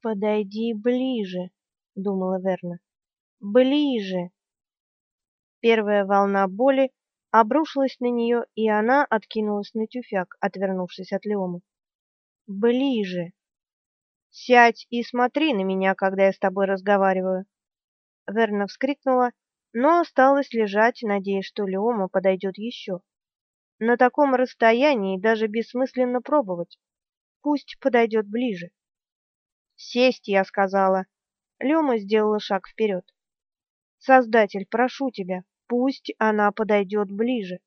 Подойди ближе, думала Верна. Ближе. Первая волна боли обрушилась на нее, и она откинулась на тюфяк, отвернувшись от Леомы. Ближе. Сядь и смотри на меня, когда я с тобой разговариваю. Верна вскрикнула, но осталась лежать, надеясь, что Леома подойдет еще. На таком расстоянии даже бессмысленно пробовать. Пусть подойдет ближе. Сесть, я сказала. Лема сделала шаг вперед. Создатель, прошу тебя, пусть она подойдет ближе.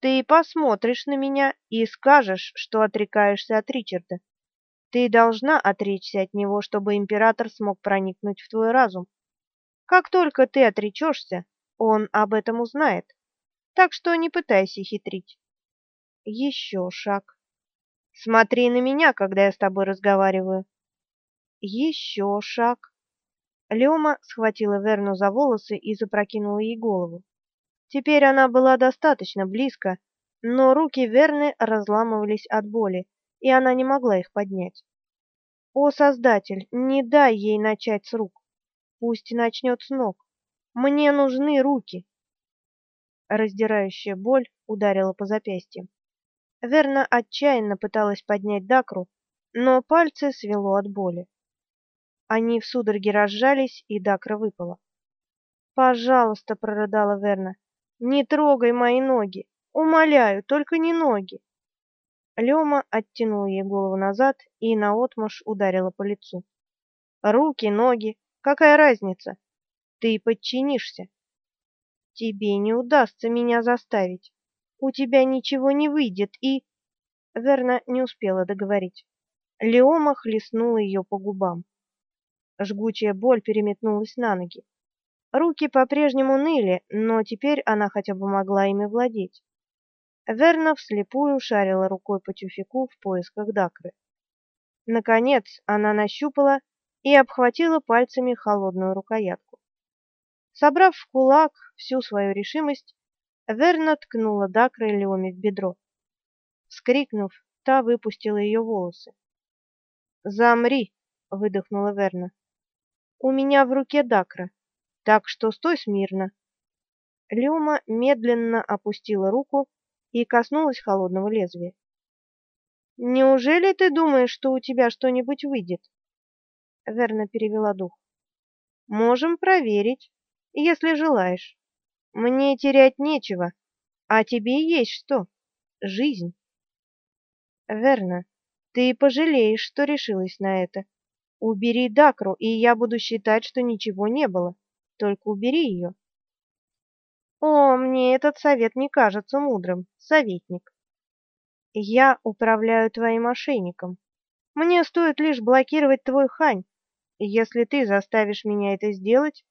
Ты посмотришь на меня и скажешь, что отрекаешься от Ричарда. Ты должна отречься от него, чтобы император смог проникнуть в твой разум. Как только ты отречешься, он об этом узнает. Так что не пытайся хитрить. Еще шаг. Смотри на меня, когда я с тобой разговариваю. Еще шаг. Лёма схватила Верну за волосы и запрокинула ей голову. Теперь она была достаточно близко, но руки Верны разламывались от боли, и она не могла их поднять. О, Создатель, не дай ей начать с рук. Пусть начнет с ног. Мне нужны руки. Раздирающая боль ударила по запястьям. Верна отчаянно пыталась поднять Дакру, но пальцы свело от боли. Они в судороге разжались, и Дакра выпала. "Пожалуйста", прорыдала Верна. "Не трогай мои ноги. Умоляю, только не ноги". Лёма оттянула ей голову назад и наотмашь ударила по лицу. "Руки, ноги, какая разница? Ты подчинишься. Тебе не удастся меня заставить. У тебя ничего не выйдет, и Верна не успела договорить. Леома хлестнула ее по губам. Жгучая боль переметнулась на ноги. Руки по-прежнему ныли, но теперь она хотя бы могла ими владеть. Верна вслепую шарила рукой по тюфику в поисках Дакры. Наконец она нащупала и обхватила пальцами холодную рукоятку. Собрав в кулак всю свою решимость, Верна ткнула Дакрой Леоми в бедро. Вскрикнув, та выпустила ее волосы. "Замри", выдохнула Верна. У меня в руке дакра, так что стой смирно. Люма медленно опустила руку и коснулась холодного лезвия. Неужели ты думаешь, что у тебя что-нибудь выйдет? Верна перевела дух. Можем проверить, если желаешь. Мне терять нечего, а тебе есть что? Жизнь. Верно. Ты пожалеешь, что решилась на это. Убери Дакру, и я буду считать, что ничего не было. Только убери ее. О, мне этот совет не кажется мудрым, советник. Я управляю твоим мошенником. Мне стоит лишь блокировать твой хань. Если ты заставишь меня это сделать,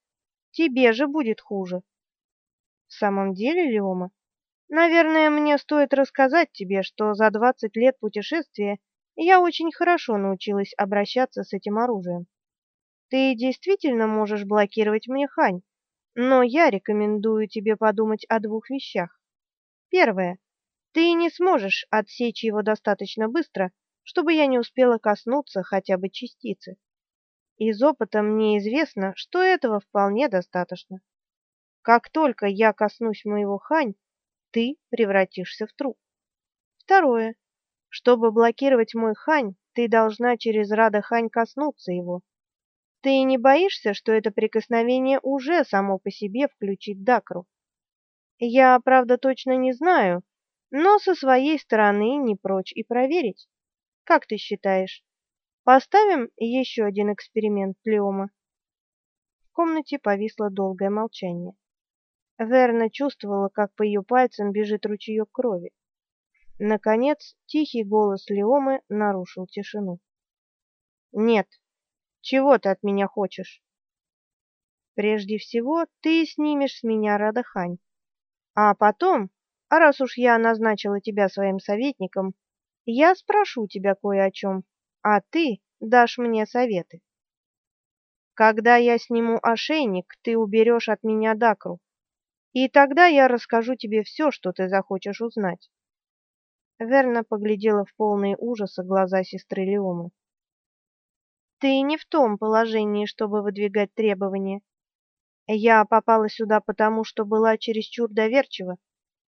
тебе же будет хуже. В самом деле, Леома, наверное, мне стоит рассказать тебе, что за двадцать лет путешествия я очень хорошо научилась обращаться с этим оружием. Ты действительно можешь блокировать мне хань, но я рекомендую тебе подумать о двух вещах. Первое. Ты не сможешь отсечь его достаточно быстро, чтобы я не успела коснуться хотя бы частицы. Из опыта мне известно, что этого вполне достаточно. Как только я коснусь моего хань, ты превратишься в труп. Второе. Чтобы блокировать мой хань, ты должна через Рада Хань коснуться его. Ты не боишься, что это прикосновение уже само по себе включит Дакру? Я, правда, точно не знаю, но со своей стороны не прочь и проверить. Как ты считаешь? Поставим еще один эксперимент, Леома. В комнате повисло долгое молчание. Верна чувствовала, как по ее пальцам бежит ручеек крови. Наконец, тихий голос Леомы нарушил тишину. Нет. Чего ты от меня хочешь? Прежде всего, ты снимешь с меня Радахань. А потом, а раз уж я назначила тебя своим советником, я спрошу тебя кое о чем, а ты дашь мне советы. Когда я сниму ошейник, ты уберешь от меня Дакру. И тогда я расскажу тебе все, что ты захочешь узнать. Верна поглядела в полные ужаса глаза сестры Леомы. Ты не в том положении, чтобы выдвигать требования. Я попала сюда потому, что была чересчур доверчива,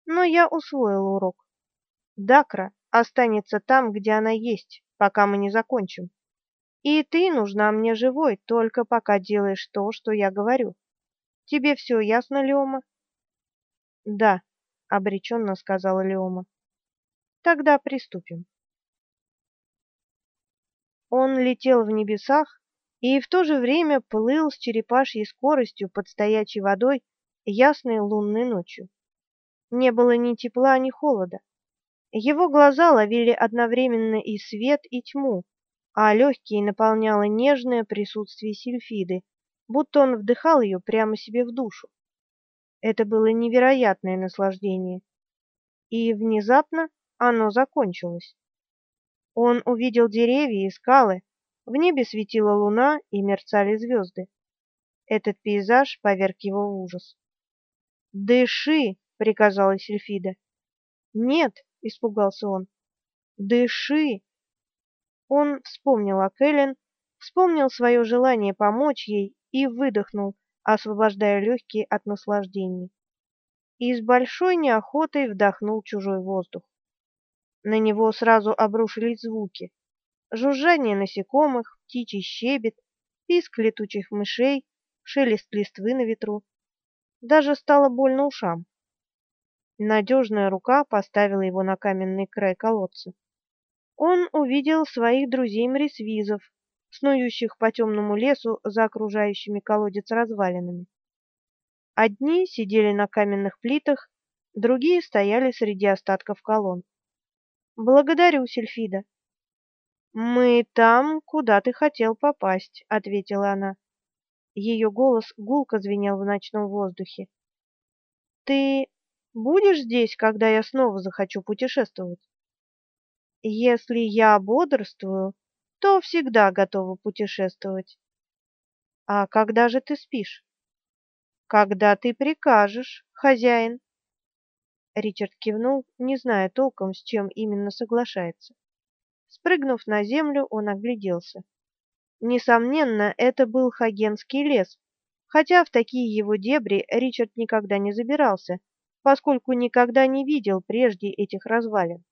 но я усвоила урок. Дакра останется там, где она есть, пока мы не закончим. И ты нужна мне живой, только пока делаешь то, что я говорю. Тебе все ясно, Леома? Да, обреченно сказала Леома. Тогда приступим. Он летел в небесах и в то же время плыл с черепашьей скоростью под стоячей водой ясной лунной ночью. Не было ни тепла, ни холода. Его глаза ловили одновременно и свет, и тьму, а легкие наполняло нежное присутствие Сильфиды, будто он вдыхал ее прямо себе в душу. Это было невероятное наслаждение. И внезапно оно закончилось. Он увидел деревья и скалы, в небе светила луна и мерцали звезды. Этот пейзаж поверг его в ужас. "Дыши", приказала Сильфида. "Нет", испугался он. "Дыши". Он вспомнил о Кэлен, вспомнил свое желание помочь ей и выдохнул, освобождая легкие от наслаждения. И с большой неохотой вдохнул чужой воздух. На него сразу обрушились звуки: жужжание насекомых, птичий щебет, писк летучих мышей, шелест листвы на ветру. Даже стало больно ушам. Надежная рука поставила его на каменный край колодца. Он увидел своих друзей-мрисвизов, снующих по темному лесу за окружающими колодец развалинами. Одни сидели на каменных плитах, другие стояли среди остатков колонн. Благодарю, Сильфида. Мы там, куда ты хотел попасть, ответила она. Ее голос гулко звенел в ночном воздухе. Ты будешь здесь, когда я снова захочу путешествовать? Если я бодрствую, то всегда готова путешествовать. А когда же ты спишь? Когда ты прикажешь, хозяин. Ричард кивнул, не зная толком, с чем именно соглашается. Спрыгнув на землю, он огляделся. Несомненно, это был Хагенский лес, хотя в такие его дебри Ричард никогда не забирался, поскольку никогда не видел прежде этих развалин.